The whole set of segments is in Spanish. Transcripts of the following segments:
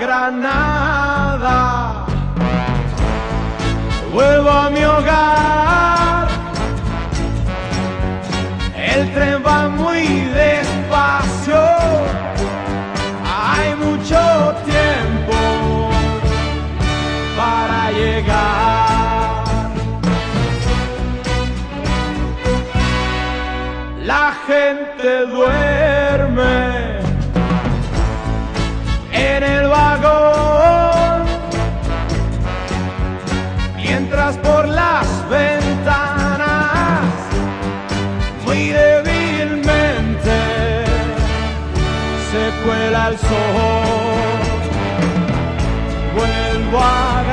Granada. Vuelvo a mi hogar. El tren va muy despacio. Hay mucho tiempo para llegar. La gente duerme se cuela el sol. Vuelvo a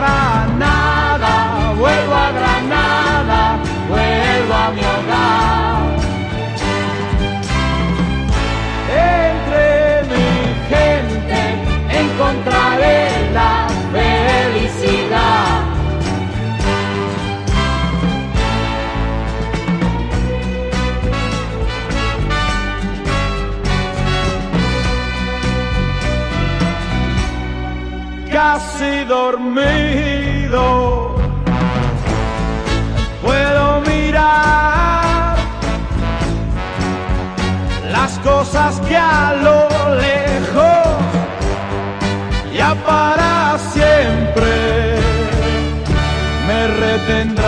casi dormido. Puedo mirar las cosas que a lo lejos ya para siempre me retendrán.